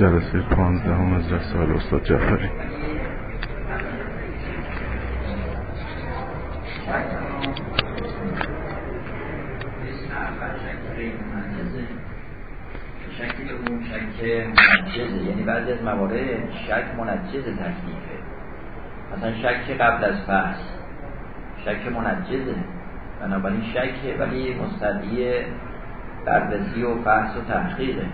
جلسه پانزده هم از رسال استاد جعفری. یعنی بعضی از موارد شک منجز تکلیفه. مثلا شک قبل از فحص شک منجزه. بنابراین شک ولی مستدی بررسی و فحص و تحقیقه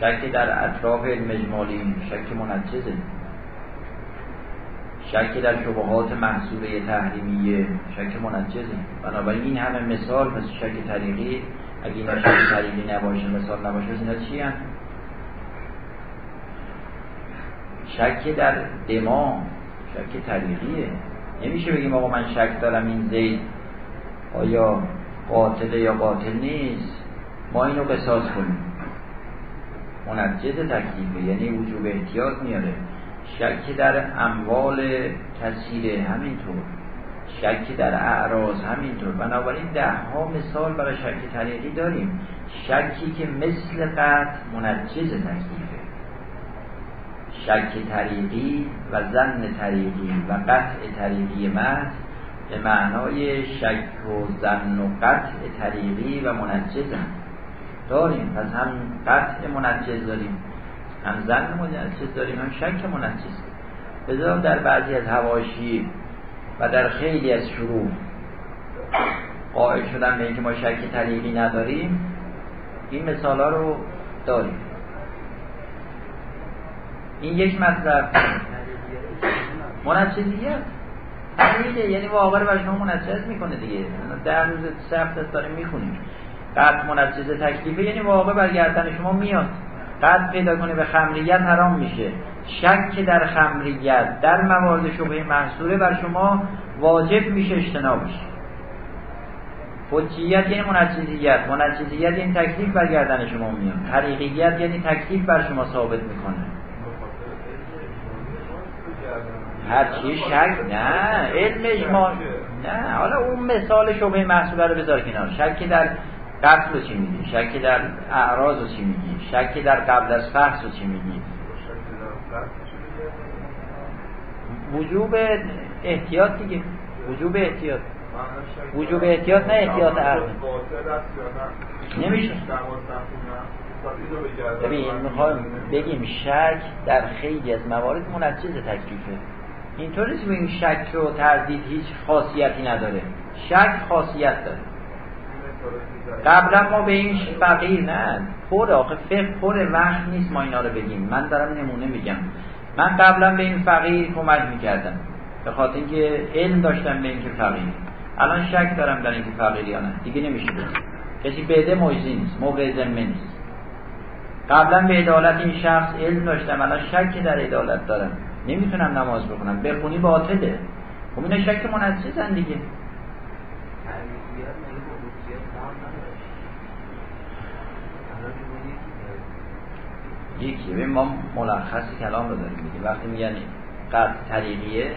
شک در اطراف المجمالی شک منجزه. شک در شبهات محصوله تحریمیه شک منجزه. بنابراین این همه مثال مثل شک طریقی اگه این شک طریقی نباشه مثال نباشه اینا چی هم؟ شک در دما شک طریقیه. نمیشه بگیم آقا من شک دارم این زید. آیا قاتله یا قاتل نیست؟ ما اینو قصاص کنیم. منجز تکلیفه یعنی وجوب احتیاط میاره. شک در اموال کثیره همینطور. شک در اعراض همینطور. بنابراین ده ها مثال برای شک طریقی داریم. شکی که مثل قطع منجز تکلیفه شک طریقی و زن طریقی و قطع طریقی محض به معنای شک و زن و قطع طریقی و منجز هم. داریم. پس هم قطع منجز داریم. هم زن منجز داریم هم شک منجز. بذار در بعضی از هواشی و در خیلی از شروع قائل شدن به اینکه ما شک طریقی نداریم این مثال ها رو داریم. این یک مطلب. منجزیت طریقه یعنی واقع رو بر شما منجز می‌کنه دیگه. در روز سه هفته داریم می‌خونیم. قطع منجز تکلیفه یعنی واقع برگردن شما میاد. قطع پیدا کنه به خمریت حرام میشه. شک در خمریت در موارد شبه محصوره بر شما واجب میشه اجتنابش حجیت یعنی منجزیت منجزیت یعنی تکلیف برگردن شما میاد. حقیقیت یعنی تکلیف بر شما ثابت می‌کنه. هر چی شک نه علم اجماع. نه حالا اون مثال شبه محصوله رو بذار کنار. شک در قتل رو چی میگی؟ شک در اعراض رو چی میگی؟ شک در قبل از فحص رو چی میگی؟ وجوب احتیاط دیگه. وجوب احتیاط. وجوب احتیاط نه احتیاط عقل. نمیشه. ببین می‌خوایم بگیم شک در خیلی از موارد منجز تکلیفه. اینطور نیست بگیم شک و تردید هیچ خاصیتی نداره. شک خاصیت داره. قبلا ما به این فقیر نه پر آخه فقه پر وقت نیست ما اینا رو بگیم. من دارم نمونه میگم. من قبلا به این فقیر کمک می‌کردم. به خاطر اینکه علم داشتم به اینکه فقیر. الان شک دارم در اینکه فقیر یا نه. دیگه نمیشه بگیم کسی بده موجزی نیست موقع ذمه نیست. قبلا به عدالت این شخص علم داشتم الان شک در عدالت دارم. نمی‌تونم نماز بخونم. بخونی باطله. خب اینا شک منجزن دیگه. یکی ببین ما ملخص کلام رو داریم میگیم وقتی میگن قطع طریقیه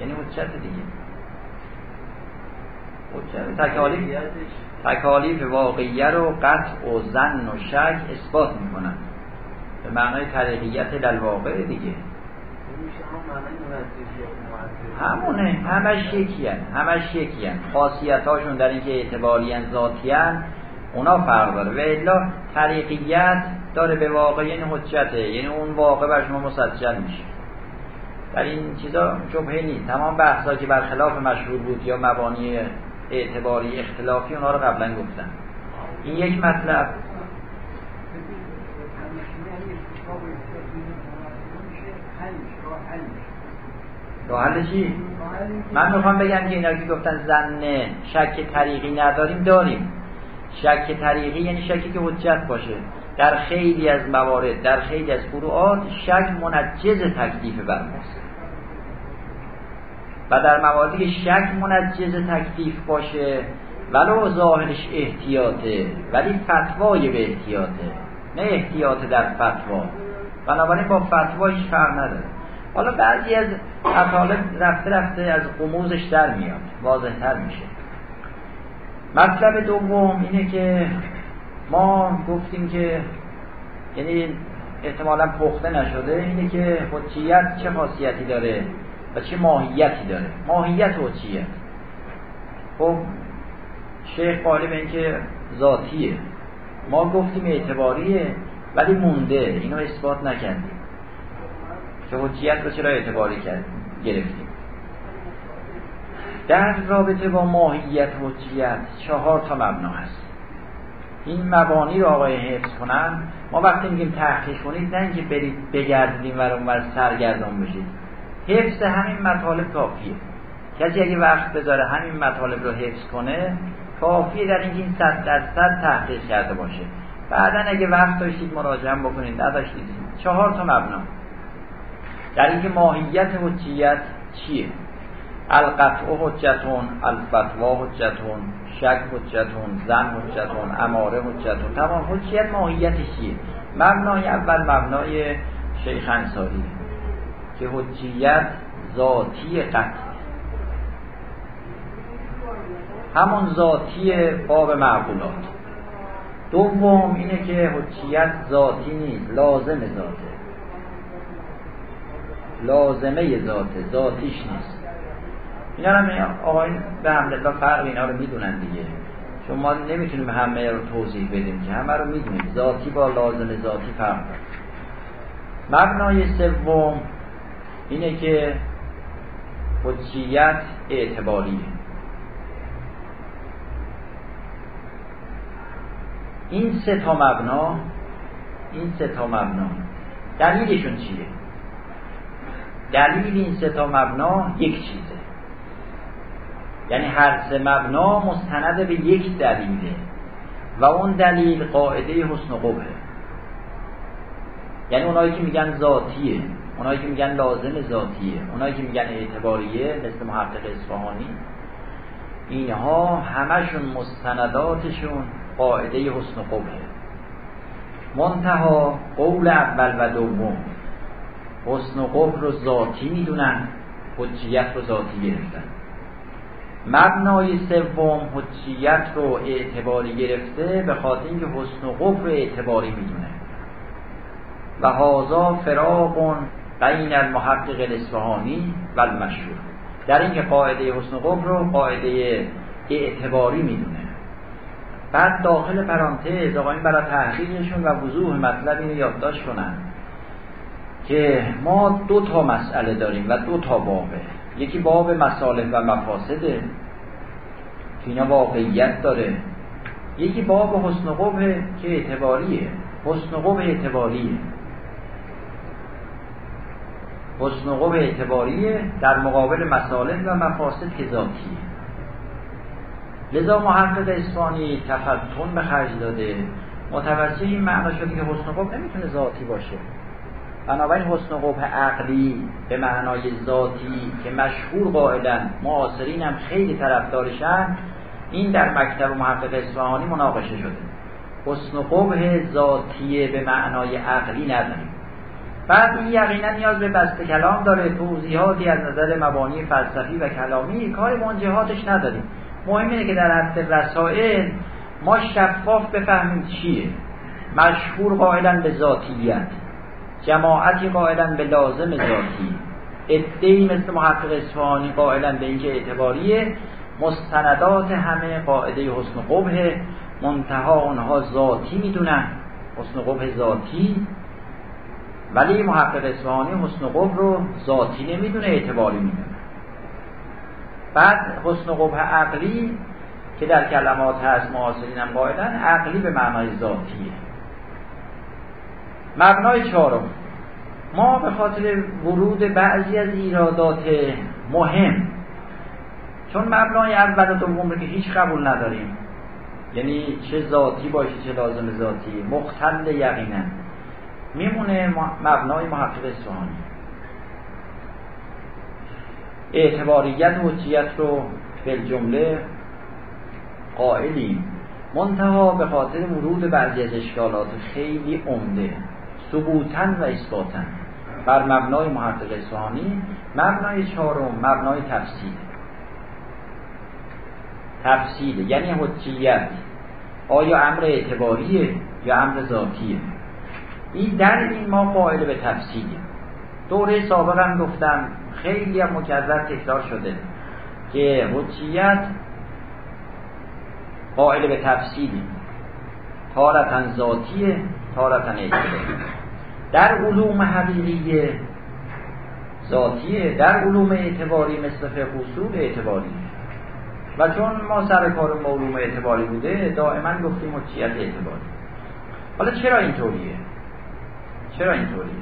یعنی حجت دیگه حجت تکالیف تکالیف واقعیه رو قطع و زن و شک اثبات می‌کنن به معنای طریقیت واقع دیگه همونه همش یکی هن. همش یکی هن. خاصیت هاشون در اینکه اعتباری ذاتی هن. اونا فرق داره. و الا طریقیت داره به واقع یعنی حجته یعنی اون واقع بر شما مسجل میشه. در این چیزا شبهه نیست. تمام بحثا که برخلاف مشهور بود یا مبانی اعتباری اختلافی اونا رو قبلا گفتن این یک مطلب. راه چی؟ من می‌خوام بگم که اینا که گفتن زن شک طریقی نداریم داریم. شک طریقی یعنی شکی که حجت باشه. در خیلی از موارد در خیلی از فروعات شک منجز تکلیف بر ماست و در مواردی شک منجز تکلیف باشه ولو ظاهرش احتیاطه ولی فتوای به احتیاطه. نه احتیاط در فتوا. بنابراین با فتوا هیچ فرق نداره. حالا بعضی از مطالب رفته رفته از قموزش در میاد. واضح تر میشه. مطلب دوم اینه که ما گفتیم که یعنی احتمالا پخته نشده اینه که حجیت چه خاصیتی داره و چه ماهیتی داره. ماهیت حجیت. خب شیخ قائل به اینکه ذاتیه. ما گفتیم اعتباریه ولی مونده. اینو اثبات نکردیم. که حجیت رو چرا اعتباری کرد؟ گرفتیم. در رابطه با ماهیت حجیت چهار تا مبنا هست. این مبانی رو آقای حفظ کنن. ما وقتی میگیم تحقیق کنید نه اینکه برید بگردید و اونور سرگردان بشید. حفظ همین مطالب کافیه. کسی اگه وقت بذاره همین مطالب رو حفظ کنه کافیه در اینکه این صد درصد تحقیق کرده باشه. بعدا اگه وقت داشتید مراجعه بکنید نداشتید. چهار تا مبنا. در اینکه ماهیت حجیت چیه؟ القطع حجتون الفتوا حجتون شک حجتون زن حجتون اماره حجتون. تمام حجیت ماهیتش چیه مبنای اول مبنای شیخ انصاری که حجیت ذاتی قطع. همون ذاتی باب معقولات. دوم اینه که حجیت ذاتی نیست لازم ذاته. لازمه ذاته ذاتیش نیست. اینا هم آقای به حمدالله فرق اینا رو می‌دونن دیگه. چون ما نمی‌تونیم همه رو توضیح بدیم که همه رو می‌دونیم. ذاتی با لازم ذاتی فرق داره. مبنای سوم اینه که حجیت اعتباریه. این سه تا مبنا این سه تا مبنا. دلیلشون چیه؟ دلیل این سه تا مبنا یک چیزه یعنی هر سه مبنا مستند به یک دلیله و اون دلیل قاعده حسن قبه. یعنی اونایی که میگن ذاتیه اونایی که میگن لازم ذاتیه اونایی که میگن اعتباریه مثل محقق اصفهانی اینها همشون مستنداتشون قاعده حسن قبه. منتها قول اول و دوم حسن قبه رو ذاتی می‌دونن حجیت رو ذاتی گرفتن. مبنای سوم حجیت رو اعتباری گرفته به خاطر اینکه حسن قبه رو اعتباری می‌دونه. و هازا فراق بین المحقق الاصفهانی و المشهور. در اینکه قاعده حسن قبه رو قاعده اعتباری می‌دونه. بعد داخل پرانتز آقایون برای تحقیقشون و وضوح مطلب اینو یادداشت کنن که ما دو تا مسئله داریم و دو تا بابه. یکی باب مصالح و مفاسده که اینا واقعیت داره. یکی باب حسن قبه که اعتباریه. حسن قبه اعتباریه. حسن قبه اعتباریه در مقابل مصالح و مفاسد که ذاتیه لذا محقق اسپانی تفتون به خرج داده. متوجه این معنا شده که حسن قبه نمی‌تونه ذاتی باشه. بنابراین حسن قبه عقلی به معنای ذاتی که مشهور قائلن معاصرین هم خیلی طرفدارشن این در مکتب محقق اصفهانی مناقشه شده. حسن قبه ذاتیه به معنای عقلی نداریم. بعد این یقینا نیاز به بسته کلام داره. توضیحاتی از نظر مبانی فلسفی و کلامی کار منجهاتش نداریم. مهم اینه که در حد رسائل ما شفاف بفهمیم چیه. مشهور قائلا به ذاتیت. جماعتی قائلا به لازم ذاتی. ادهی مثل محقق اصفهانی قائلا به اینکه اعتباریه. مستندات همه قاعده حسن قبه منتها اونها ذاتی می‌دونن. حسن قبه ذاتی. ولی محقق اصفهانی حسن قبه رو ذاتی نمی‌دونه اعتباری می‌دونه. بعد حسن قبه عقلی که در کلمات هست معاصرین هم قائلن عقلی به معنای ذاتیه. مبنای چهارم. ما به خاطر ورود بعضی از ایرادات مهم چون مبنای اول و دوم که هیچ قبول نداریم یعنی چه ذاتی باشه چه لازم ذاتی مختل یقینا میمونه مبنای محقق اصفهانی. اعتباریت حجیت رو به جمله قائلیم. منتها به خاطر ورود بعضی از اشکالات خیلی عمده. ثبوتا و اثباتا. بر مبنای محقق اصفهانی مبنای چهارم مبنای تفسیر. تفسیر یعنی حجیت. آیا امر اعتباریه یا امر ذاتیه؟ این در این ما قائل به تفصیلی دوره سابق هم گفتم خیلی هم مکرر تکرار شده که حجیت قائل به تفصیلی تارتن ذاتیه تارتن اعتباری در علوم حقیقیه ذاتیه در علوم اعتباری مثل فقه اصول اعتباری. و چون ما سر کار علوم اعتباری بوده دائما گفتیم حجیت اعتباری. حالا چرا اینطوریه؟ چرا اینطوریه؟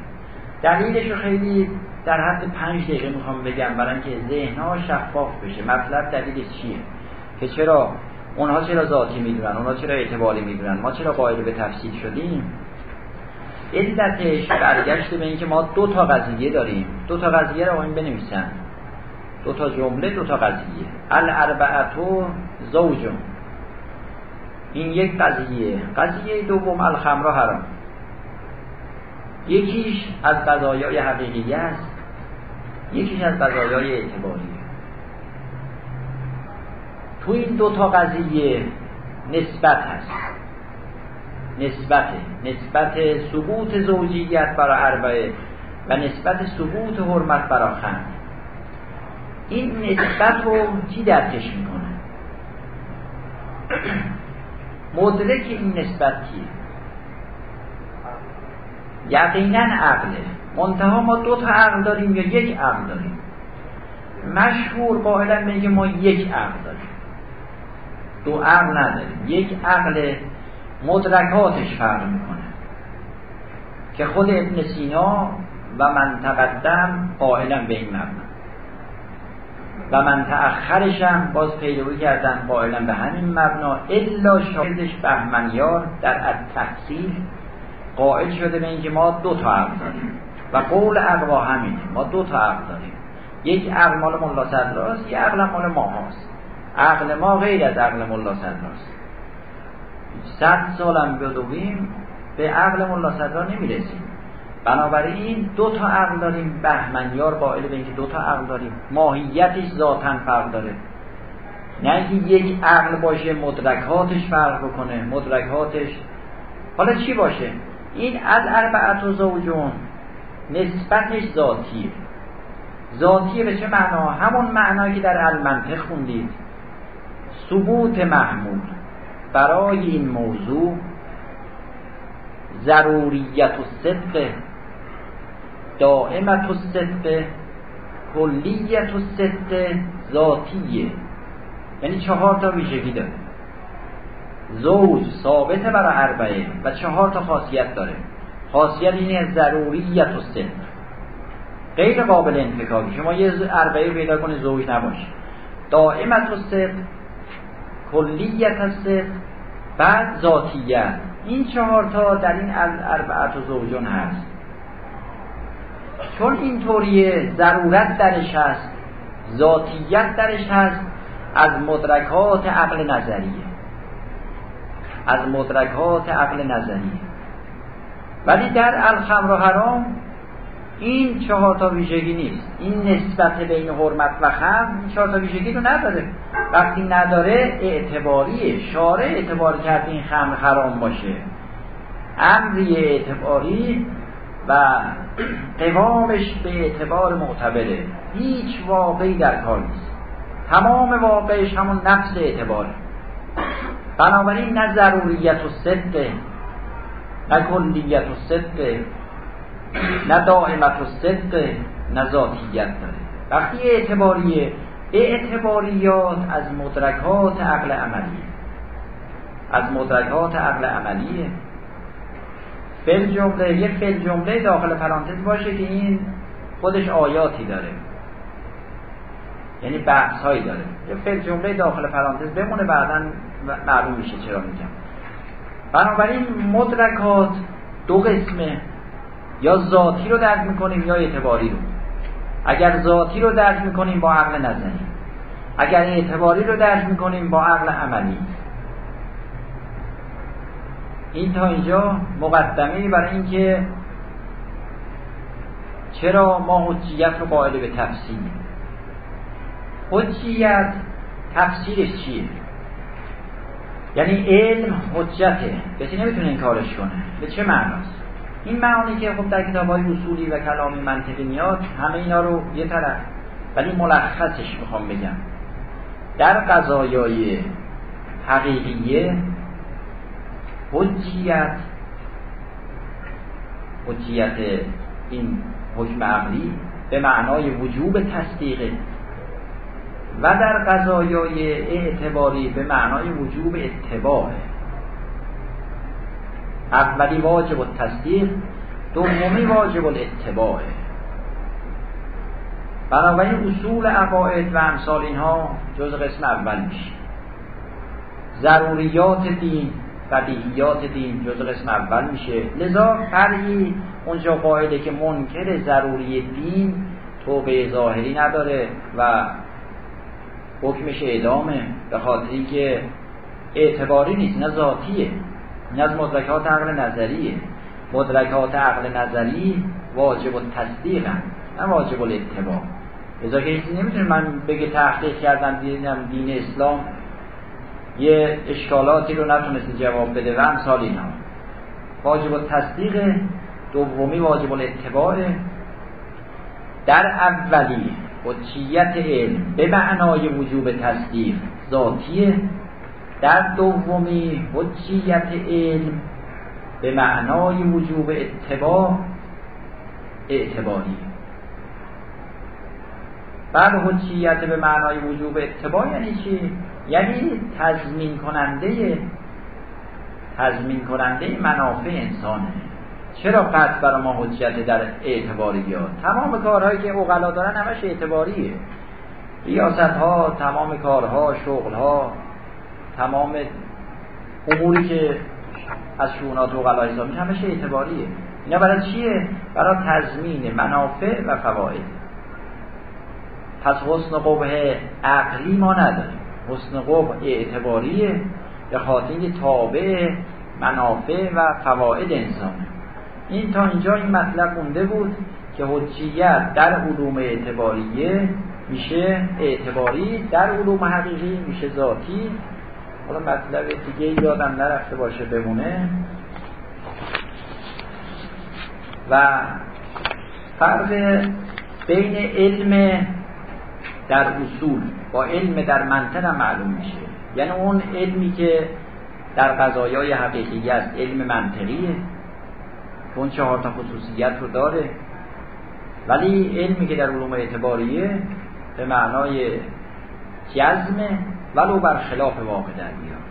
دلیلش رو خیلی در حد پنج دقیقه می‌خوام بگم برای اینکه ذهنها شفاف بشه. مطلب دلیلش چیه؟ که چرا؟ اونها چرا ذاتی می‌دونن؟ اونها چرا اعتباری می‌دونن؟ ما چرا قائل به تفصیل شدیم؟ علتش برگشته به اینکه ما دو تا قضیه داریم. دو تا قضیه رو این بنویسن. دو تا جمله دو تا قضیه. الاربعتو زوجون. این یک قضیه. قضیه دوم الخمر حرام. یکیش از قضایای حقیقی است. یکیش از قضایای اعتباری. تو این دو تا قضیه نسبت هست. نسبت نسبت ثبوت زوجیت برای اربعه و نسبت ثبوت حرمت برای خند. این نسبت رو کی درکش می‌کنه؟ مدرک این نسبت کیه یقینا عقله. منتها ما دو تا عقل داریم یا یک عقل داریم؟ مشهور قائلا میگه ما یک عقل داریم. دو عقل نداریم. یک عقل مدرکاتش فرق می‌کنه. که خود ابن سینا و من تقدم قائلا به این مبنا. و من تأخرش هم باز پیروی کردن قائلا به همین مبنا. الا شاهدش بهمنیار در تفصیل قائل شده به اینکه ما دو تا عقل داریم. و قول اقوا همینه. ما دو تا عقل داریم. یک عقل مال ملا صدراست یک عقل مال ما هاست عقل ما غیر از عقل ملا صدراست. صد سالم بدویم به عقل ملا صدرا نمی‌رسیم. بنابراین دو تا عقل داریم بهمنیار قائل به اینکه دو تا عقل داریم. ماهیتش ذاتا فرق داره. نه اینکه یک عقل باشه مدرکاتش فرق بکنه. مدرکاتش حالا چی باشه؟ این از اربعت و زوجون نسبتش ذاتیه. ذاتیه به چه معنا؟ همون معنایی که در المنطق خوندید. ثبوت محمود. برای این موضوع ضروریت و صدق دائمت و صدق کلیت و صدق ذاتیه. یعنی چهار تا ویژگی داره. زوج ثابته برای اربعه و چهار تا خاصیت داره. خاصیت اینه ضروریت و صدق. غیر قابل انفکاکی شما یه اربعه پیدا کنه زوج نباشه. دائمت و صدق کلیت هست. بعد ذاتیت این چهار تا در این اربعت و زوجون هست. چون اینطوریه ضرورت درش هست. ذاتیت درش هست. از مدرکات عقل نظریه. از مدرکات عقل نظریه. ولی در الخمر و حرام این چهار تا ویژگی نیست. این نسبت بین حرمت و خمر این چهار تا ویژگی رو نداره. وقتی نداره اعتباریه شارع اعتبار کرده این خمر حرام باشه. امری اعتباری و قوامش به اعتبار معتبره. هیچ واقعی در کار نیست. تمام واقعش همون نفس اعتباره. بنابراین نه ضروریت و صدقه نه کلیت و صدقه نه دائمت و صدق نه ذاتیت داره وقتی اعتباریه اعتباریات از مدرکات عقل عملیه. از مدرکات عقل عملیه. فل جمله یه فل جمله داخل پرانتز باشه که این خودش آیاتی داره. یعنی بحث هایی داره. یه فل جمله داخل پرانتز بمونه بعدا معلوم میشه چرا میگم. بنابراین مدرکات دو قسمه. یا ذاتی رو درک می‌کنیم یا اعتباری رو. اگر ذاتی رو درک می‌کنیم با عقل نظری. اگر اعتباری رو درک می‌کنیم با عقل عملی. این تا اینجا مقدمه برای اینکه چرا ما حجیت رو قائل به تفسیر حجیت تفسیرش چیه؟ یعنی علم حجته. کسی نمی‌تونه این کارش کنه. به چه معناست؟ این معانی که خب در کتاب های اصولی و کلامی منطقی میاد همه اینا رو یه طرف. ولی ملخصش می‌خوام بگم. در قضایای حقیقیه حجیت حجیت این حکم عقلی به معنای وجوب تصدیقه. و در قضایای اعتباری به معنای وجوب اتباعه. اولی واجب التصدیق دومی واجب الاتباعه بنابراین اصول عقاید و امثال اینها جز قسم اول میشه. ضروریات دین بدیهیات دین جز قسم اول میشه. لذا فرعی اونجا قاعده که منکر ضروری دین توبه ظاهری نداره و حکمش اعدامه به خاطری که اعتباری نیست نه ذاتیه. این از مدرکات عقل نظریه. مدرکات عقل نظری واجب و تصدیق هم. نه واجب الاتباع. ازا که کسی نمی‌تونه من بگه تحقیق کردم دیدم دین اسلام یه اشکالاتی رو نتونسته جواب بده و امثال اینا. واجب التصدیق دومی واجب الاتباع. در اولی حجیت علم به معنای وجوب تصدیق ذاتیه. در دومی حجیت علم به معنای وجوب اتباع اعتباری. بعد حجیت به معنای وجوب اتباع یعنی چی؟ یعنی تضمین کننده تضمین کننده منافع انسانه. چرا قطع برای ما حجت در اعتباری ها تمام کارهایی که اوغلا دارن همش اعتباریه. ریاست ها تمام کارها شغل ها تمام اموری که از شونات اوغلا حساب میشه همش اعتباریه. اینا برای چیه؟ برای تضمین منافع و فواید. پس حسن قبه عقلی ما نداریم. حسن قبه اعتباریه به خاطر تابع منافع و فواید انسانه. این تا اینجا این مطلب مونده بود که حجیت در علوم اعتباریه میشه اعتباری در علوم حقیقی میشه ذاتی. حالا مطلب دیگه یادم نرفته باشه بمونه. و فرق بین علم در اصول با علم در منطق معلوم میشه. یعنی اون علمی که در قضایای حقیقی است علم منطقیه اون چهار تا خصوصیت رو داره. ولی علمی که در علوم اعتباریه به معنای جزم ولو برخلاف واقع در میاد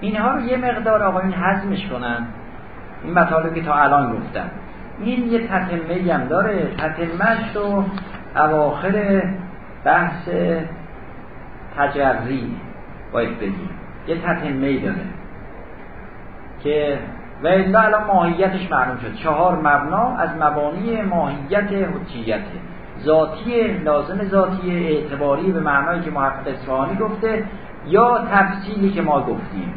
اینها رو یه مقدار آقایون حزمش کنن. این مطالب که تا الان گفتم این یه تتمه هم داره. تتمهش رو اواخر بحث تجری باید بگیم. یه تتمه داره. که و الا الان ماهیتش معلوم شد. چهار مبنا از مبانی ماهیت حجیت. ذاتی لازم ذاتی اعتباری به معنایی که محقق اصفهانی گفته یا تفصیلی که ما گفتیم.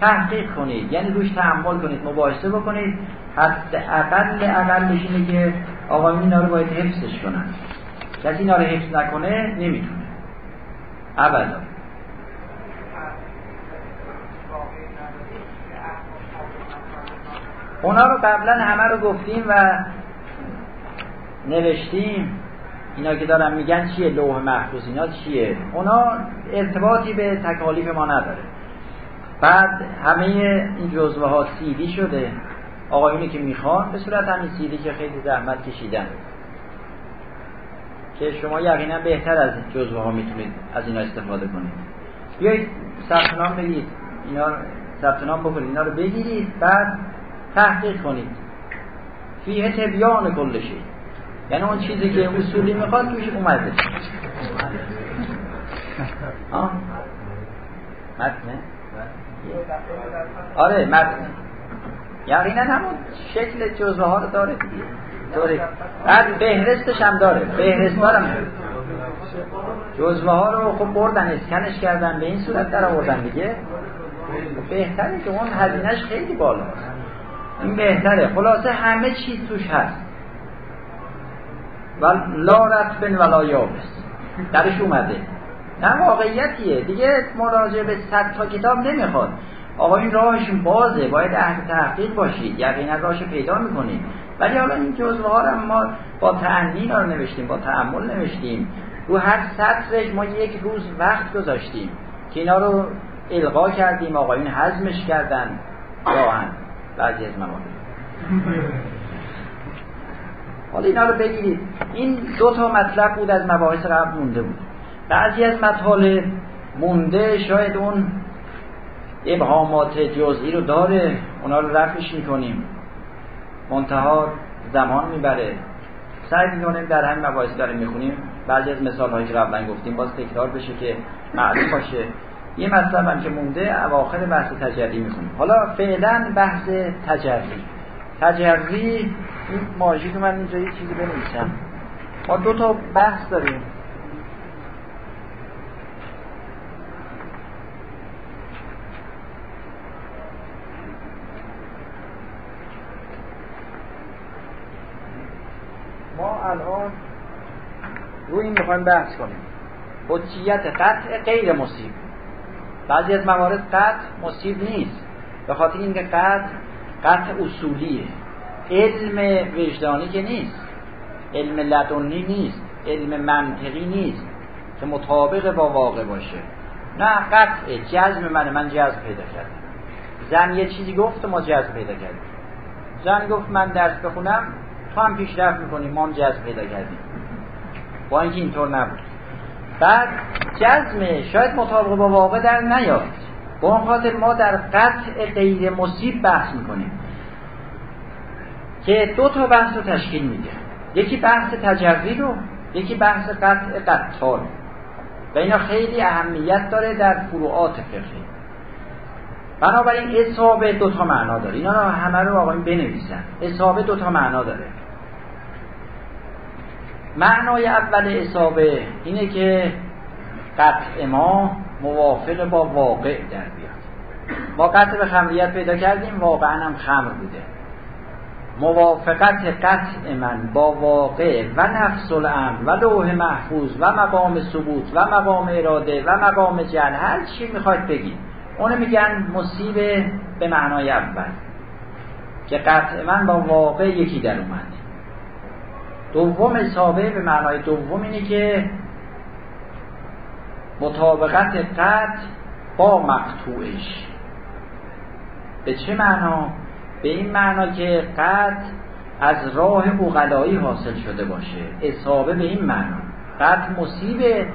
تحقیق کنید. یعنی روش تحمل کنید مباحثه بکنید. حد اقل اقلش اینه که آقایون اینا رو باید حفظش کنن. کسی اینا رو حفظ نکنه نمی‌تونه. ابدا. اونا رو قبلا همه رو گفتیم و نوشتیم. اینا که دارن میگن چیه لوح محفوظ؟ اینا چیه؟ اونا ارتباطی به تکالیف ما نداره. بعد همه این جزوه ها سیدی شده. آقایونی که می‌خوان به صورت همین سیدی که خیلی زحمت کشیدن. که شما یقینا بهتر از جزوه ها می‌تونید از اینا استفاده کنید. بیایید ثبت نام بگید اینا ثبت نام بکنید. اینا رو بگیرید. بعد تحقیق کنید. فیه تبیان کل شی. یعنی اون چیزی که اصولی می‌خواد توش اومده. آه. متنه؟ آره متنه یقینا همون شکل جزوه ها رو داره دیگه. داره. بعد بهرستش هم داره. بهرست هم. جزوه ها رو خب بردن اسکنش کردن به این صورت در آوردن دیگه. بهتره که اون هزینهش خیلی بالاست. این بهتره. خلاصه همه چیز توش هست. و لا رتبن ولا یابس درش اومده. نه واقعیتیه. دیگه مراجعه به صد تا کتاب نمی‌خواد. آقا این راهشون بازه. باید اهل تحقیق باشید. یقینا راهش پیدا می‌کنید. ولی حالا این جزوه ها رو ما با تعنی رو نوشتیم با تعمل نوشتیم. رو هر سطرش ما یک روز وقت گذاشتیم که اینا رو القا کردیم. آقایون حزمش کردن. راهن. بعضی از موارد حالا اینا رو بگیرید. این دو تا مطلب بود از مباحث قبل مونده بود. بعضی از مطالب مونده شاید اون ابهامات جزئی رو داره. اونا رو رفعش می‌کنیم. منتها زمان می‌بره. سعی می‌کنیم در همین مباحث داریم می‌خونیم. بعضی از مثال هایی که قبلا گفتیم باز تکرار بشه که معلوم باشه. یه مطلب هم که مونده اواخر بحث تجری می‌خونیم. حالا فعلا بحث تجری. تجری این ماژی که من اینجا یه چیزی بنویسم. ما دو تا بحث داریم. ما الان روی این می‌خوایم بحث کنیم. حجیت قطع غیر مصیب. بعضی از موارد قطع مصیب نیست. به خاطر اینکه قطع قطع اصولیه. علم وجدانی که نیست. علم لدنی نیست. علم منطقی نیست که مطابق با واقع باشه. نه قطع جزم من من جزم پیدا کردم. زن یه چیزی گفت ما جزم پیدا کردیم. زن گفت من درس بخونم تو هم پیشرفت می‌کنی. ما هم جذب پیدا کردیم. با اینکه اینطور نبود. بعد جزم شاید مطابق با واقع در نیاد با اون خاطر ما در قطع غیر مصیب بحث می‌کنیم. که دو تا بحث رو تشکیل میده. یکی بحث تجربی رو یکی بحث قطع قطار و اینا خیلی اهمیت داره در فروعات فقهی بنابراین اصابه دو تا معنا داره. اینا رو همه رو آقایون بنویسن. اصابه دو تا معنا داره. معنای اول اصابه اینه که قطع ما موافق با واقع در بیاد. ما قطع به خمریت پیدا کردیم واقعا هم خمر بوده. موافقت قطع من با واقع و نفس الامر و لوح محفوظ و مقام ثبوت و مقام اراده و مقام جل هر چی می‌خواید بگید. اونو میگن مصیب به معنای اول که قطع من با واقع یکی در اومد دوم اصابه به معنای دوم اینه که مطابقت قطع با مقطوعش. به چه معنا؟ به این معنا که قطع از راه اقلایی حاصل شده باشه. اصابه به این معنا. قطع مصیبه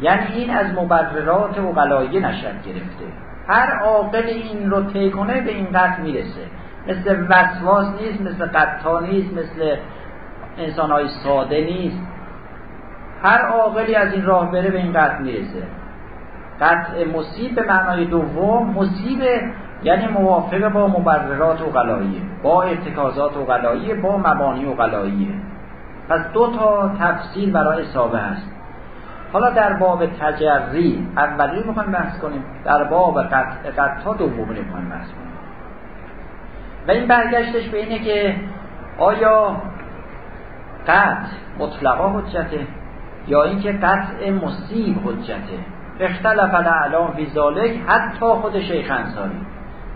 یعنی این از مبررات اقلایی نشد گرفته. هر عاقل این رو طی کنه به این قطع می‌رسه. مثل وسواس نیست مثل قطع نیست مثل انسان های ساده نیست. هر عاقلی از این راه بره به این قطع می‌رسه. قطع مصیب به معنای دوم مصیب یعنی موافق با مبررات غلاییه با ارتکازات غلاییه با مبانی غلاییه پس دو تا تفصیل برای اصابه هست حالا در باب تجری اولی می‌خوایم بحث کنیم در باب قطع قطع دومی می‌خوایم بحث کنیم. و این برگشتش به اینه که آیا قطع مطلقا حجته یا اینکه قطع مصیب حجته؟ اختلف الاعلام فی ذالک حتی خود شیخ انصاری.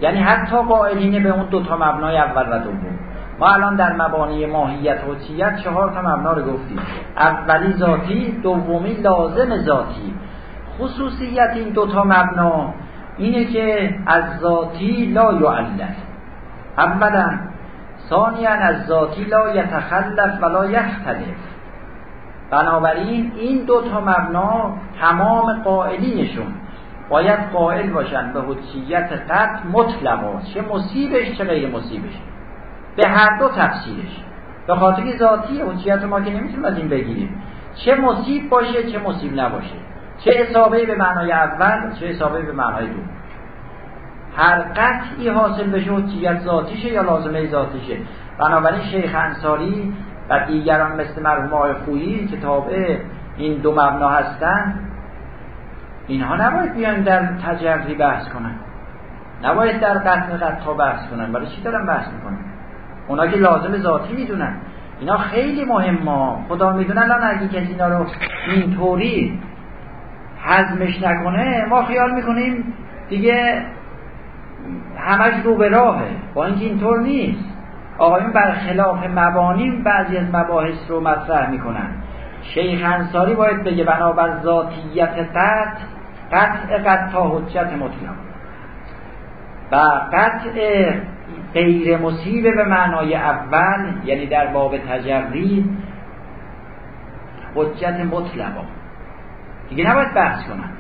یعنی حتی قائلین به اون دو تا مبنای اول و دوم. ما الان در مبانی ماهیت حجیت چهار تا مبنا رو گفتیم. اولی ذاتی دومی لازم ذاتی. خصوصیت این دو تا مبنا اینه که از ذاتی لا یعلل اولا ثانیا از ذاتی لا یتخلف ولا یختلف. بنابراین این دو تا مبنا تمام قائلینشون. باید قائل باشن به حجیت قطع مطلقا چه مصیبش چه غیر مصیبش. به هر دو تفسیرش به خاطر ذاتی حجیت ما که نمی‌تونیم از این بگیریم. چه مصیب باشه چه مصیب نباشه. چه اصابه به معنای اول چه اصابه به معنای دو هر قطعی حاصل بشه حجیت ذاتیشه یا لازمه ذاتیشه. بنابراین شیخ انصاری و دیگران مثل مرحوم آقای خویی که تابع این دو مبنا هستن اینها نباید بیان در تجربی بحث کنن. نباید در قطع قطع بحث کنن. برای چی دارن بحث می‌کنن؟ اونا که لازم ذاتی می‌دونن. اینا خیلی مهمه خدا می‌دونن الان اگه کسی اینا رو اینطوری حزمش نکنه ما خیال می‌کنیم دیگه همش رو به راهه با اینکه اینطور نیست. آقایون بر خلاف مبانی بعضی از مباحث رو مطرح می‌کنن. شیخ انصاری باید بگه بنابر ذاتیت قطع قطع قطع حجت مطلق. و قطع غیر مصیبه به معنای اول یعنی در باب تجری حجت مطلقا دیگه نباید بحث کنم.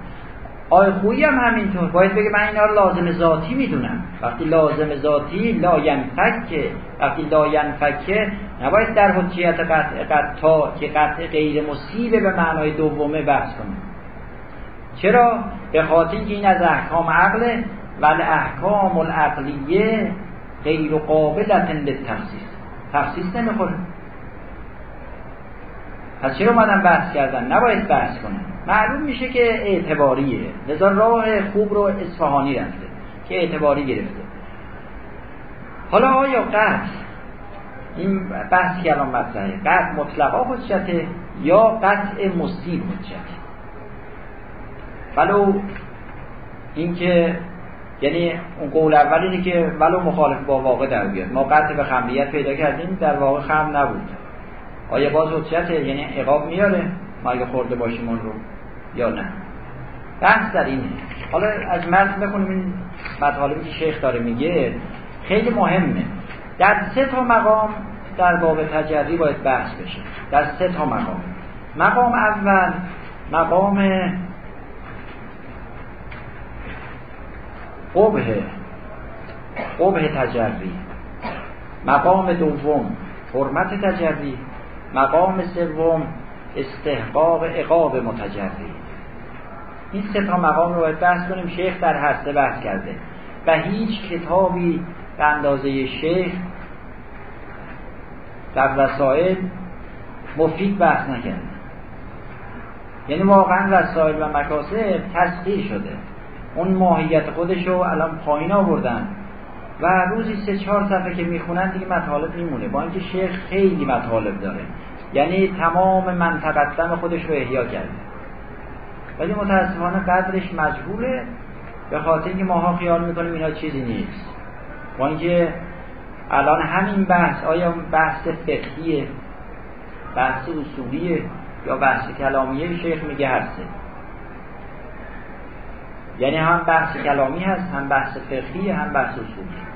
آی خویی هم همینطور. باید بگه من اینا رو لازم ذاتی می‌دونم. وقتی لازم ذاتی لا ینفکه وقتی لا ینفکه نباید در حجیت قطع قطع که قطع غیر مصیبه به معنای دومه بحث کنیم چرا؟ به خاطر که این از احکام عقله و احکام العقلیه غیر قابلت للتخصیص تخصیص. نمی‌خوره. پس چرا اومدن بحث کردن؟ نباید بحث کنن. معلوم میشه که اعتباریه. لذا راه خوب رو اصفهانی رفته که اعتباری گرفته. حالا آیا قطع؟ این بحث که الان مطرحه. قطع مطلقا حجته یا قطع مصیب حجته؟ ولو اینکه یعنی اون قول اول اینه که ولو مخالف با واقع در بیاد. ما قطع به خمریت پیدا کردیم در واقع خم نبود. آیا باز حجته یعنی عقاب میاره؟ ما اگه خورده باشیم اون رو یا نه؟ بحث در اینه. حالا از مرد بکنیم این مطالبی که شیخ داره میگه خیلی مهمه. در سه تا مقام در باب تجری باید بحث بشه. در سه تا مقام. مقام اول مقام قبه قبه تجری مقام دوم حرمت تجری مقام سوم استحقاق عقاب متجری این سه تا مقام رو باید بحث کنیم. شیخ در هر سه بحث کرده. و هیچ کتابی به اندازه شیخ در وسائل مفید بحث نکرده. یعنی واقعا وسائل و مکاسب تسخیر شده. اون ماهیت خودش رو الان پایین آوردن. و روزی سه چهار صفحه که می‌خونن دیگه مطالب میمونه. با اینکه شیخ خیلی مطالب داره. یعنی تمام من خودش رو احیا کرده. ولی متاسفانه قدرش مجبوره به خاطر اینکه ماها خیال می‌کنیم اینا چیزی نیست. با اینکه الان همین بحث آیا بحث فقهیه بحث اصولیه یا بحث کلامیه شیخ میگه هسته. یعنی هم بحث کلامی هست هم بحث فقهی هم بحث اصولی.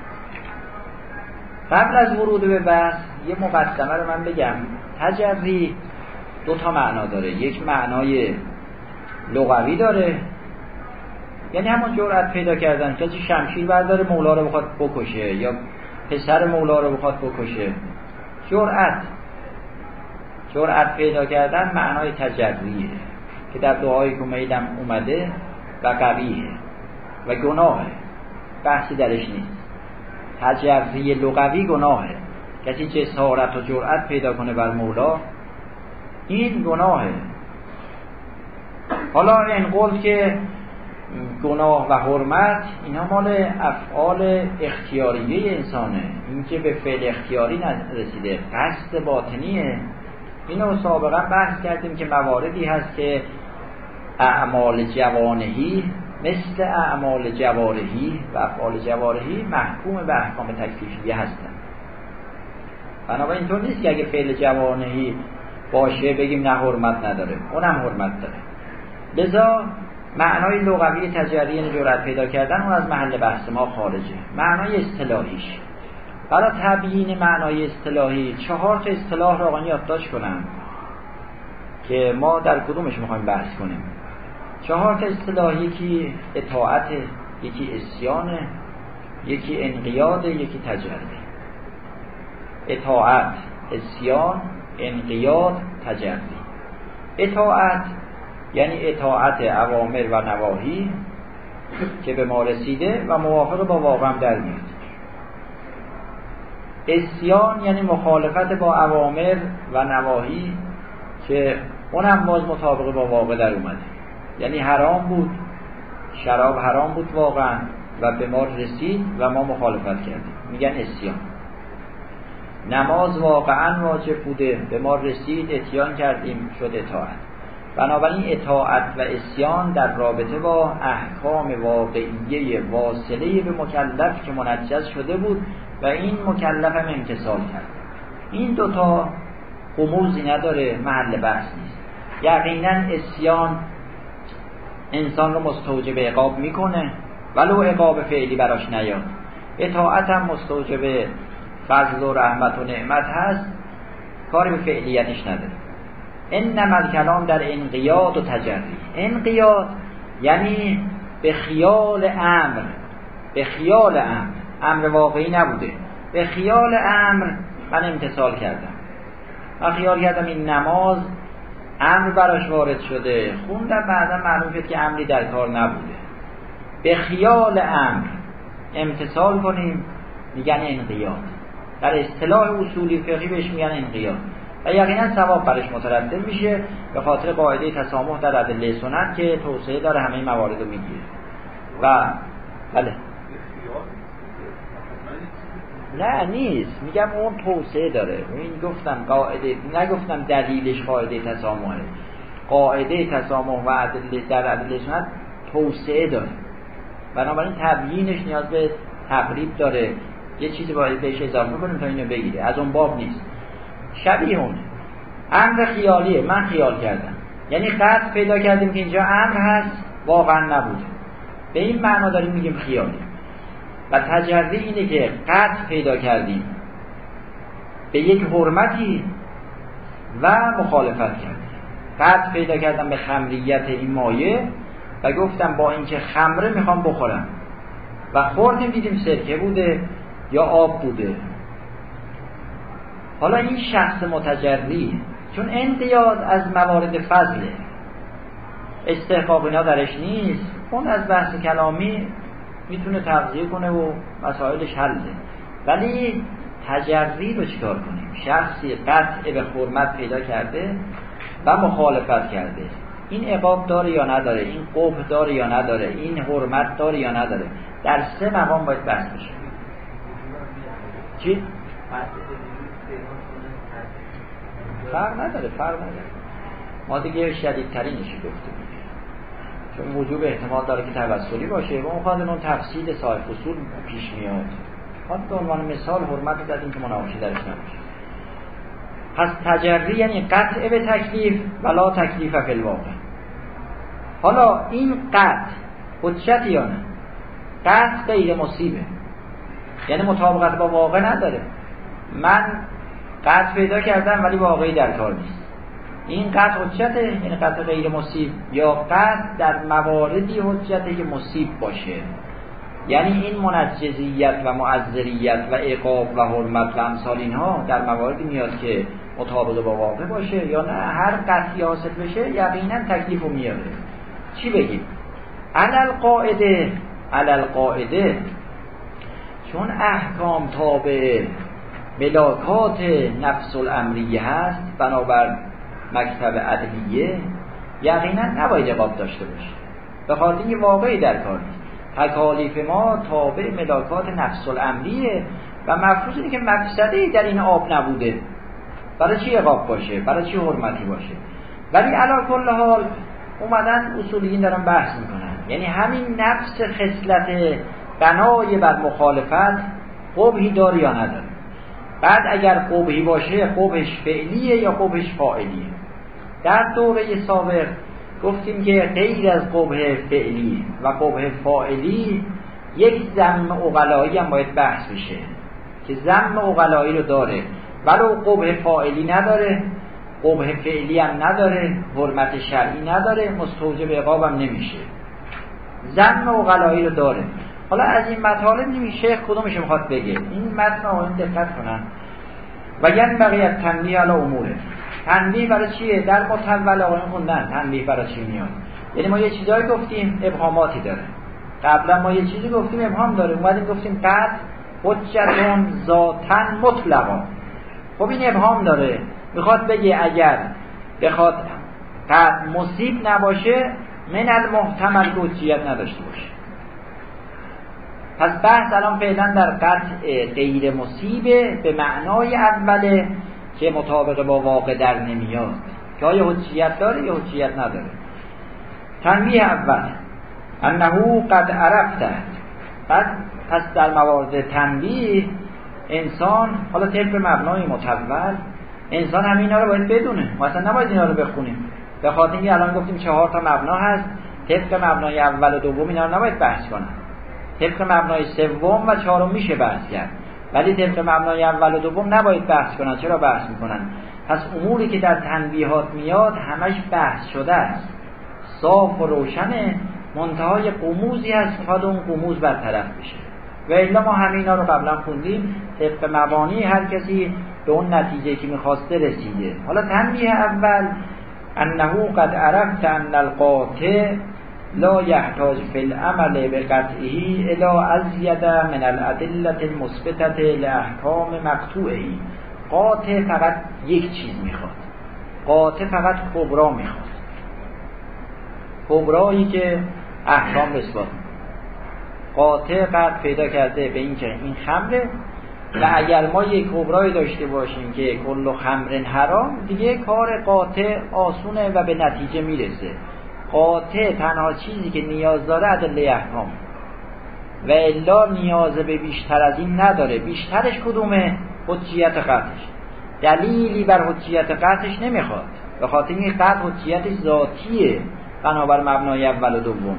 قبل از ورود به بحث یه مقدمه رو من بگم. تجری دو تا معنا داره. یک معنای لغوی داره. یعنی همون جرأت پیدا کردن. کسی شمشیر برداره مولا رو بخواد بکشه. یا پسر مولا رو بخواد بکشه. جرأت. جرأت پیدا کردن معنای تجریه. که در دعای کمیدم اومده و قویه و گناهه بحثی درش نیست. تجربی لغوی گناهه کسی جسارت و جرأت پیدا کنه بر مولا این گناهه حالا این قول که گناه و حرمت اینا مال افعال اختیاریه انسانه. اینکه به فعل اختیاری نرسیده قصد باطنیه. اینو سابقا بحث کردیم که مواردی هست که اعمال جوانهی مثل اعمال جوارهی و افعال جوارهی محکوم به احکام تکلیفیه هستند. بنابراین اینطور نیست که اگه فعل جوانهی باشه بگیم نه حرمت نداره. اونم حرمت داره. لذا معنای لغوی تجری یعنی جرأت پیدا کردن اون از محل بحث ما خارجه. معنای اصطلاحیش. برای تبیین معنای اصطلاحی چهار تا اصطلاح رو آقایان یادداشت کنم که ما در کدومش می‌خوایم بحث کنیم. چهار تا اصطلاح یکی اطاعت یکی اسیانه یکی انقیاد یکی تجربه اطاعت اسیان انقیاد تجربه اطاعت یعنی اطاعت اوامر و نواهی که به ما رسیده و موافق با واقع در میاد. اسیان یعنی مخالفت با اوامر و نواهی که اونم باز مطابق با واقع در اومده. یعنی حرام بود. شراب حرام بود واقعا و به ما رسید و ما مخالفت کردیم. میگن اسیان. نماز واقعا واجب بوده. به ما رسید اتیان کردیم شد اطاعت. بنابراین اطاعت و اسیان در رابطه با احکام واقعیه واصله به مکلف که منجز شده بود و این مکلف هم امتصال کرد. این دوتا قموزی نداره محل بحث نیست. یقینا اسیان انسان رو مستوجب عقاب می‌کنه ولو عقاب فعلی براش نیاد. اطاعت هم مستوجب فضل و رحمت و نعمت هست کاری به فعلیتش نداره. انما کلام در انقیاد و تجری انقیاد یعنی به خیال امر به خیال امر. امر واقعی نبوده. به خیال امر من امتصال کردم. من خیال کردم این نماز امر براش وارد شده. خوندم بعدا معلوم شد که امری در کار نبوده. به خیال امر امتصال کنیم میگن انقیاد. در اصطلاح اصولی فقهی بهش میگن انقیاد. و یقینا ثواب برش مترتب میشه به خاطر قاعده تسامح در ادله سنت که توسعه داره همه موارد رو می‌گیره. و بله. نه نیست. میگم اون توسعه داره. این گفتم قاعده نگفتم دلیلش قاعده تسامحه. قاعده تسامح و ادله در سنت توسعه داره. بنابراین تبیینش نیاز به تقریب داره. یه چیزی باید بهش اضافه کنیم تا اینو بگیره. از اون باب نیست. شبیه اونه امر خیالیه. من خیال کردم. یعنی قطع پیدا کردیم که اینجا امر هست. واقعا نبوده. به این معنا داریم میگیم خیالی و تجربه اینه که قطع پیدا کردیم به یک حرمتی و مخالفت کردیم قطع پیدا کردم به خمریت این مایه و گفتم با اینکه خمره می‌خوام بخورم. و خوردیم دیدیم سرکه بوده یا آب بوده. حالا این شخص متجری چون انقیاد از موارد فضله. استحقاق اینا درش نیست. اون از بحث کلامی می‌تونه تغذیه کنه و مسائلش حله ولی تجری رو چیکار کنیم؟ شخصی قطع به حرمت پیدا کرده و مخالفت کرده. این عقاب داره یا نداره؟ این قبح داره یا نداره؟ این حرمت داره یا نداره؟ در سه مقام باید بحث بشه. چی؟ فرق نداره فرق نداره. ما دیگه شدیدترینشی گفتیم. وجوب احتمال داره که توسلی باشه و اون اون تفصیل صاحب اصول پیش میاد. خواهد به عنوان مثال حرمت زدیم که مناقشه درش نباشه. پس تجری یعنی قطع به تکلیف ولا تکلیف فی الواقع. حالا این قطع حجت یا نه؟ قطع غیر مصیبه. یعنی مطابقت با واقع نداره. من قطع پیدا کردم ولی واقعی در کار نیست. این قطع حجته یعنی قطع غیر مصیب. یا قطع در مواردی حجته که مصیب باشه. یعنی این منجزیت و معذریت و عقاب و حرمت و امثال اینها در مواردی میاد که مطابق با واقع باشه یا نه. هر قطعی حاصل بشه یقینا تکلیف رو میاره. چی بگیم؟ علل قاعده. علل قاعده. چون احکام تابع ملاکات نفس الامریه هست بنابر مکتب عدلیه یقینا نباید عقاب داشته باشه. به خاطر اینکه واقعی در کار نیست. تکالیف ما تابع ملاکات نفس الامریه و مفروض اینه که مفسده در این آب نبوده. برای چی عقاب باشه؟ برای چی حرمتی باشه؟ ولی علا کل حال اومدن اصولیین دارن بحث می‌کنن. یعنی همین نفس خصلت بنای بر مخالفت قبهی داره یا نداره. بعد اگر قبهی باشه قبهش فعلیه یا قبهش فاعلیه؟ در دوره سابق گفتیم که غیر از قبه فعلی و قبه فاعلی یک زم اقلایی هم باید بحث بشه که زم اقلایی رو داره. ولو قبه فاعلی نداره قبه فعلی هم نداره حرمت شرعی نداره مستوجب عقاب هم نمیشه. زم اقلایی رو داره. حالا از این مطالب نمیشه کدومش می‌خواد بگه. این متن آقایون دقت کنن. و ین بقیت تنبیه علا اموره. تنبیه برای چیه؟ در متول آقایون خوندن. تنبیه برای چی میاد؟ یعنی ما یه چیزایی گفتیم ابهاماتی داره. قبلا ما یه چیزی گفتیم ابهام داره. اومدیم گفتیم قد حجتون ذاتن مطلقا. خب این ابهام داره. می‌خواد بگه اگر بخواد قد مصیب نباشه من المحتمل حجیت نداشته باشه. پس بحث الان فعلا در قطع غیر مصیبه به معنای اوله که مطابق با واقع در نمیاد. که آیا حجیت داره یا حجیت نداره؟ تنبیه اول. انه قد عرفته. بعد پس در موارد تنبیه انسان حالا طبق مبنای متول انسان همین اینا رو باید بدونه. ما اصلا نباید اینا رو بخونیم. به خاطر اینکه الان گفتیم چهار تا مبنا هست. طبق مبنای اول و دوم اینا رو نباید بحث کنم. طبق مبنای سوم و چهارم میشه بحث کرد. ولی طبق مبنای اول و دوم نباید بحث کنن. چرا بحث می‌کنن؟ پس اموری که در تنبیهات میاد همش بحث شده است. صاف و روشنه. منتهای قموزی هست می‌خواد اون قموز برطرف بشه. و الا ما همینا رو قبلا خوندیم. طبق مبانی هر کسی به اون نتیجه که می‌خواسته رسیده حالا تنبیه اول انه قد عرفت ان القاطع لا یحتاج فی العمل به قطعی الا ازید من الادلت المثبتة لاحکام مقطوعی قاطع فقط یک چیز می‌خواد. قاطع فقط کبرا می‌خواد. کبرایی که احکام رسوات قاطع قد پیدا کرده به اینکه این خمره و اگر ما یک کبرایی داشته باشیم که کل خمرن حرام دیگه کار قاطع آسونه و به نتیجه می‌رسه. قاطع تنها چیزی که نیاز داره ادله احکام. و الا نیاز به بیشتر از این نداره. بیشترش کدومه؟ حجیت قطعش. دلیلی بر حجیت قطعش نمی‌خواد. به خاطر این قطع حجیتش ذاتیه. بنابر مبنای اول و دوم.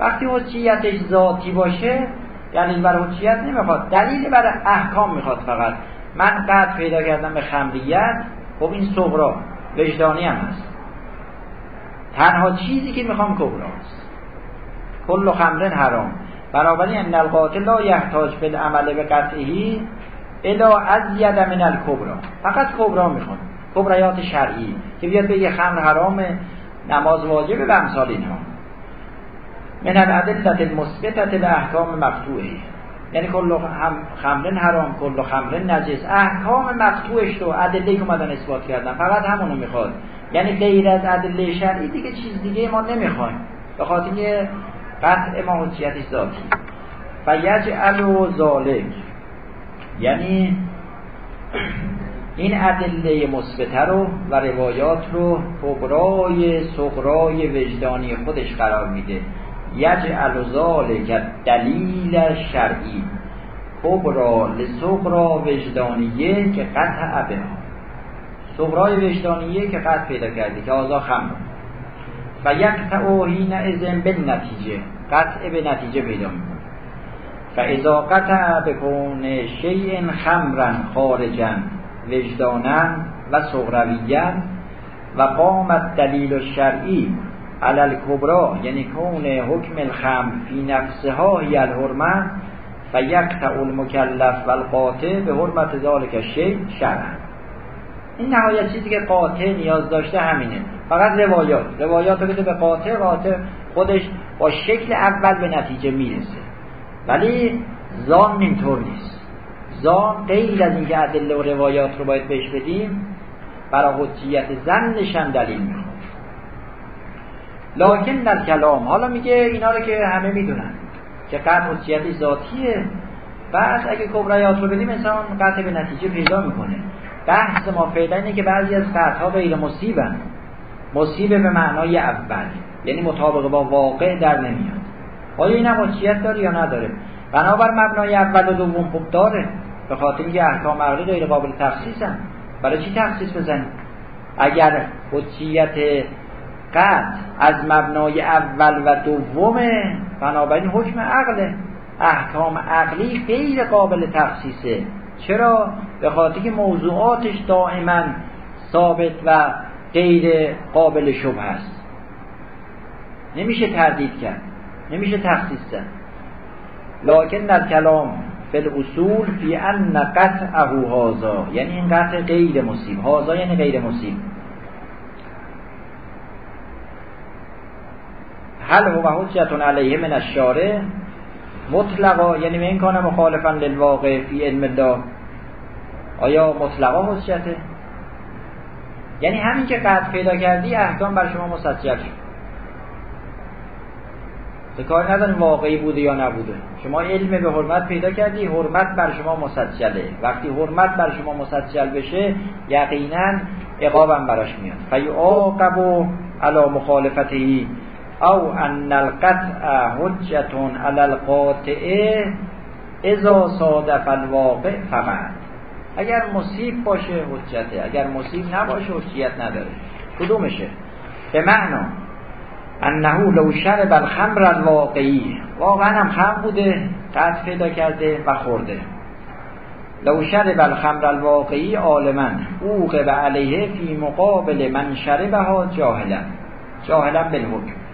وقتی حجیتش ذاتی باشه دلیل بر حجیت نمی‌خواد. دلیل بر احکام می‌خواد فقط. من قطع پیدا کردم به خمریت خب این صغرا وجدانی هم هست. تنها چیزی که می‌خوام کبراست کل خمرن حرام. بنابراین ان القاتل لا یحتاج به عمل به قطعی الا از ید من الکبرا فقط کبرا می‌خواد کبریات شرعی. که بیاد بگه خمر حرامه نماز واجبه و امثال اینها. من الادلت المثبتة به احکام مقطوعه. یعنی کل خمرن حرام کل خمرن نجس. احکام مقطوعش رو ادله که اومدن اثبات کردن. فقط همونو می‌خواد. یعنی غیر از ادله شرعی دیگه چیز دیگه ما نمی‌خوایم. به خاطر اینکه قطع ما حجیتش ذاتی. و یجعل ذالک یعنی این ادله مثبته رو و روایات رو کبرای صغرای وجدانی خودش قرار میده. یجعل ذالک دلیل شرعی. کبرا لصغرا وجدانیه که قطع به صغرای وجدانیه که قطع پیدا کرده که آزا خمر و یک تعوهین ازن به نتیجه قطع به نتیجه پیدا می‌کنه و اذا قطع بکن شیء خمرا خارجا وجدانا و صغرویا و قامت دلیل الشرعی علی الکبرا یعنی کون حکم الخمر فی نفسها هی الحرمه و یقطع المکلف و القاطع به حرمت ذالک شیء شرعا این نهایت چیزی که قاطع نیاز داشته همینه. فقط روایات. روایات رو بده به قاطع قاطع خودش با شکل اول به نتیجه می‌رسه. ولی زان اینطور نیست. زان غیر از اینکه ادله و روایات رو باید بهش بدیم برای حجیت زنشن دلیل می‌خواد. لکن در کلام حالا میگه اینا رو که همه می‌دونن که قطع حجیت ذاتیه. بعد اگه کبرایات رو بدیم انسان قطع به نتیجه پیدا می‌کنه. بحث ما فعلا اینه که بعضی از قطعها غیر مصیبن. مصیبه به معنای اول یعنی مطابق با واقع در نمیاد. آیا این هم داره یا نداره؟ بنابر مبنای اول و دوم خوب داره. به خاطر اینکه احکام عقلی غیر قابل تخصیصن. برای چی تخصیص بزنیم؟ اگر حجیت قطع از مبنای اول و دومه بنابراین حکم عقله. احکام عقلی غیر قابل تخصیصه. چرا؟ به خاطر که موضوعاتش دائما ثابت و غیر قابل شبه است. نمیشه تردید کرد نمیشه تخصیص زد لکن در کلام الاصول فی ان قطعه هازا یعنی این قطع غیر مصیب هازا یعنی غیر مصیب هل هو حجت علیه من الشارع مطلقا یعنی این کانه مخالفا للواقع فی علم الله. آیا مطلقا حجته یعنی همین که قطع پیدا کردی احکام بر شما مسجل شد. کار نداریم واقعی بوده یا نبوده. شما علم به حرمت پیدا کردی حرمت بر شما مسجله وقتی حرمت بر شما مسجل بشه یقینا عقابم براش میاد. فیعاقب علی مخالفته. او ان القطع حجت علی القاطع اذا صادف الواقع فقط. اگر مصیب باشه حجته اگر مصیب نباشه حجیت نداره. کدومشه؟ به معنا انه لو شرب الخمر الواقعی واقعا هم خمر بوده قطع پیدا کرده و خورده. لو شرب الخمر الواقعی عالما اوقب علیه فی مقابل من شربها جاهلا. جاهلا بالحکم.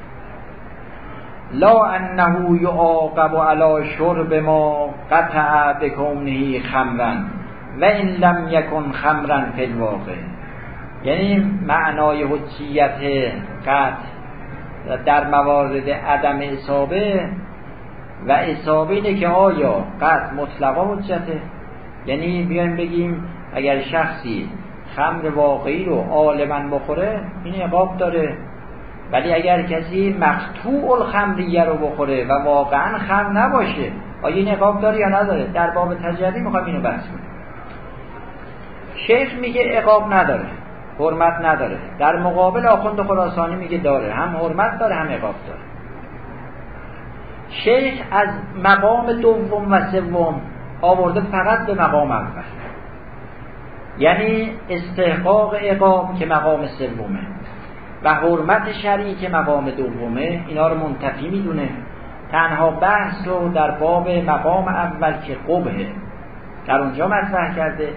لا انه یعاقب علی شرب ما قطع بکونه خمرا و این لم یکن خمرا فی الواقع. یعنی معنای حجیت قطع در موارد عدم اصابه و اصابه اینه که آیا قطع مطلقا حجته؟ یعنی بیایم بگیم اگر شخصی خمر واقعی رو عالما بخوره این عقاب داره. ولی اگر کسی مقطوع الخمریه رو بخوره و واقعا خمر نباشه آیا این عقاب داره یا نداره؟ در باب تجربی می‌خوایم اینو بحث کنیم شیخ میگه عقاب نداره حرمت نداره. در مقابل آخوند خراسانی میگه داره هم حرمت داره هم عقاب داره. شیخ از مقام دوم و سوم آورده فقط به مقام اول. یعنی استحقاق عقاب که مقام سومه. و حرمت شرعی که مقام دومه اینا رو منتفی می‌دونه. تنها بحث رو در باب مقام اول که قبه در اونجا مطرح کرده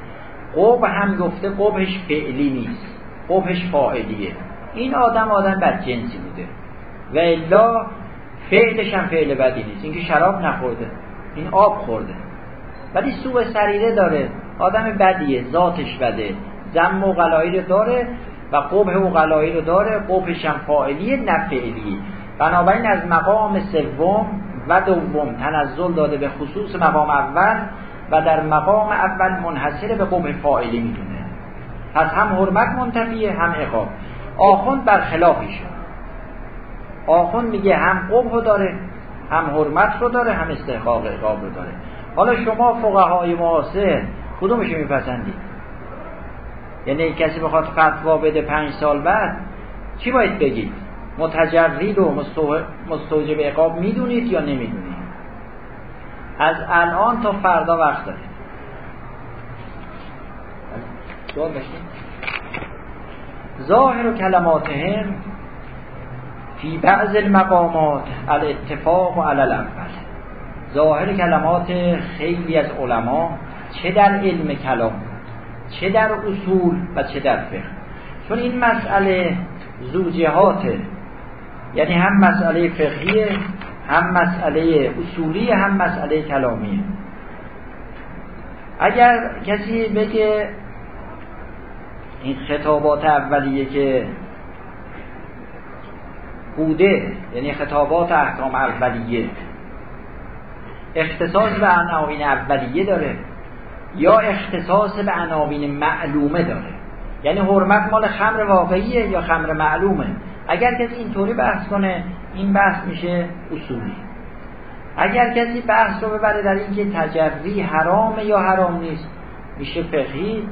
قب هم گفته قبهش فعلی نیست قبهش فاعلیه. این آدم آدم جنسی بوده. و الا فعلش هم فعل بدی نیست. اینکه شراب نخورده این آب خورده. ولی سوء سریره داره. آدم بدیه ذاتش بده. زم و غلایی داره. و قبه و غلایی رو داره قبهش هم فاعلیه نه فعلیه بنابراین از مقام سوم و دوم تنزل داده به خصوص مقام اول و در مقام اول منحصر به قبه فاعلی می‌دونه. پس هم حرمت منتفیه هم آخوند بر خلافیشه آخوند میگه هم قبه داره هم حرمت رو داره هم استحقاق عقاب رو داره. حالا شما فقهای معاصر کدومش میپسندید؟ یعنی کسی بخواد فتوا بده پنج سال بعد چی باید بگید متجرید و مستوجب عقاب می‌دونید یا نمی‌دونید؟ از الان تا فردا وقت دارید. ظاهر و کلماتهم فی بعض المقامات الاتفاق و علل اول ظاهر کلمات خیلی از علما چه در علم کلام؟ چه در اصول و چه در فقه. چون این مسئله زوجهاته یعنی هم مسئله فقهیه هم مسئله اصولی هم مسئله کلامیه. اگر کسی بگه این خطابات اولیه که بوده یعنی خطابات احکام اولیه اختصاص به عناوین اولیه داره. یا اختصاص به عناوین معلومه داره. یعنی حرمت مال خمر واقعیه یا خمر معلومه؟ اگر کسی اینطوری بحث کنه این بحث میشه اصولی. اگر کسی بحث رو ببره در اینکه تجری حرامه یا حرام نیست میشه فقهی.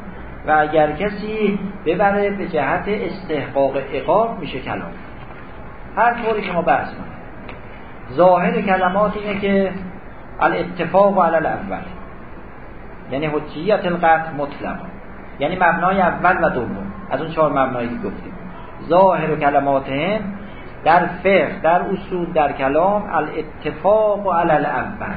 و اگر کسی ببره به جهت استحقاق عقاب میشه کلام. هر طوری که ما بحث کنیم. ظاهر کلمات اینه که الاتفاق علی الاول. یعنی حجیت القطع مطلق یعنی مبنای اول و دوم. از اون چهار مبنایی که گفتیم. ظاهر کلماتهم در فقه در اصول در کلام الاتفاق و علی الاول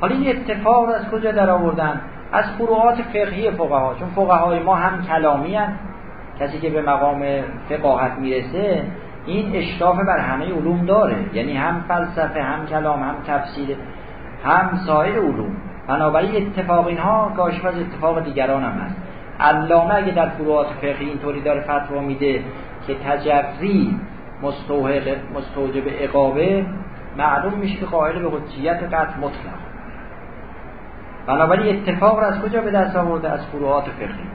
حالا این اتفاق از کجا در آوردن از فروعات فقهی فقها. چون فقهای ما هم کلامی هن. کسی که به مقام فقاهت می‌رسه این اشراف بر همه علوم داره. یعنی هم فلسفه هم کلام هم تفسیر هم سایر علوم. بنابراین اتفاق اینها از اتفاق دیگران هم هست. علامه اگه در فروعات فقهی اینطوری داره فتوا میده که تجری مستوجب اقابه معلوم میشه که قائل به حجیت قطع مطلق. بنابراین اتفاق را از کجا به دست آورده؟ از فروعات فقهی.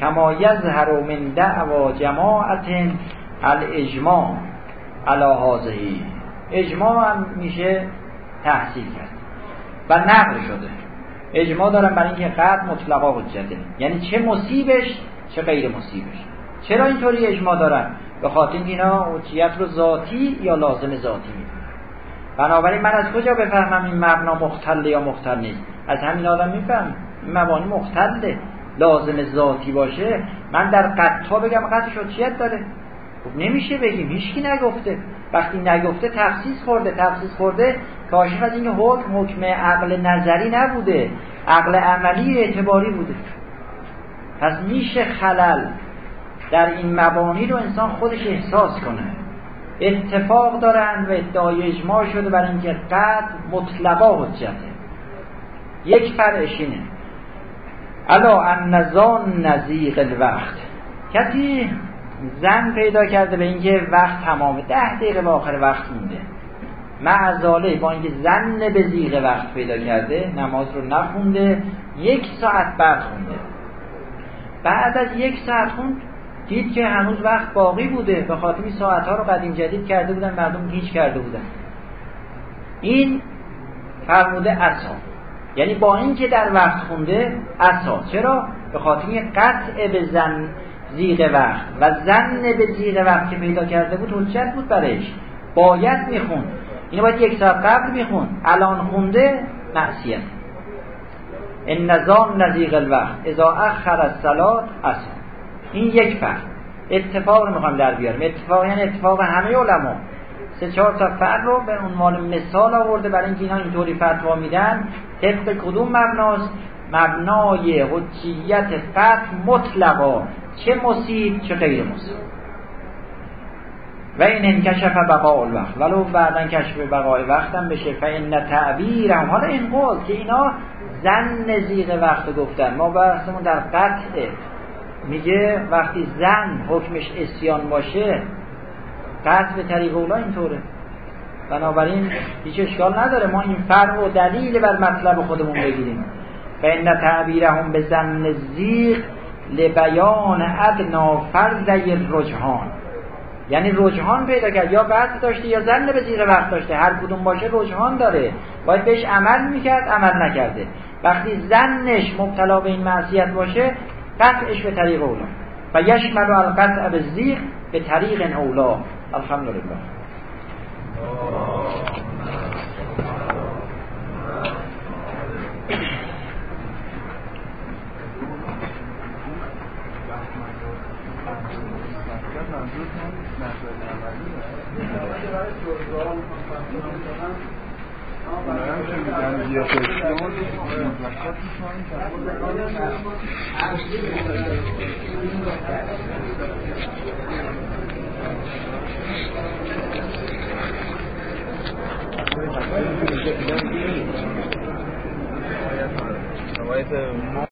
کما یظهر من دعوا جماعت الاجماع علی هذه. اجماع میشه تحصیل کرد. و نقل شده. اجماع دارن برای اینکه قد مطلقا حجته. یعنی چه مصیبش چه غیر مصیبش. چرا اینطوری اجماع دارن؟ به خاطر اینا حجیت رو ذاتی یا لازم ذاتی می‌دونن. بنابراین من از کجا بفهمم این مبنا مختل یا مختل نیست؟ از همین آدم میفهم این مبانی مختله. لازم ذاتی باشه. من در قطعا بگم قطع حجیت داره. خب نمیشه بگیم. هیچکی نگفته. وقتی نگفته تخصیص خورده تخصیص خورده کاشف از این حکم حکم عقل نظری نبوده. عقل عملی اعتباری بوده. پس میشه خلل در این مبانی رو انسان خودش احساس کنه. اتفاق دارن و ادعای اجماع شده برای اینکه قد مطلقا حجته. یک فرعش اینه. الا ان نزیق الوقت. کسی زن پیدا کرده به اینکه وقت تمامه ده دقیقه به آخر وقت مونده. معزاله با اینکه زن به زیغ وقت پیدا کرده نماز رو نخونده یک ساعت بعد خونده. بعد از یک ساعت خوند دید که هنوز وقت باقی بوده به خاطر این ساعت ها رو قدیم جدید کرده بودن مردم هیچ کرده بودن. این فرموده اصا یعنی با اینکه در وقت خونده اصا چرا؟ به خاطر قطع به زن زیغ وقت و زن به زیغ وقت که پیدا کرده بود حجت بود برش. باید میخون اینو باید یک ساعت قبل میخون الان خونده معصیت. ان نظام نزیغ الوقت اذا اخر الصلاه اصلا این یک فرق اتفاق رو می‌خوام در بیارم. اتفاق یعنی اتفاق همه علما. سه چهار تا فرق رو به عنوان مثال آورده برای اینکه اینا اینطوری فتوا میدن. طبق کدوم مبناست؟ مبنای حجیت فتح مطلقا. چه مصیب چه غیر مصیب. و این انکشف بقاء الوقت. ولو بعدا کشف بقای وقتم بشه. فان تعبیرم حالا این قول که اینا زن نزیق وقت گفتن. ما بحثمون در قطعه میگه وقتی زن حکمش اسیان باشه قطع به طریق اولا اینطوره. بنابراین هیچ اشکال نداره. ما این فرق و دلیل بر مطلب خودمون بگیریم. فان تعبیرهم به زن زیغ لبیان ادنا فرضی رجحان یعنی رجحان پیدا کرد. یا قطع داشته یا زن به زیر وقت داشته هر کدوم باشه رجحان داره. باید بهش عمل می‌کرد عمل نکرده. وقتی زنش مبتلا به این معصیت باشه قطعش به طریق اولا. و یشمل القطع به به طریق اولا. الحمدلله. روایت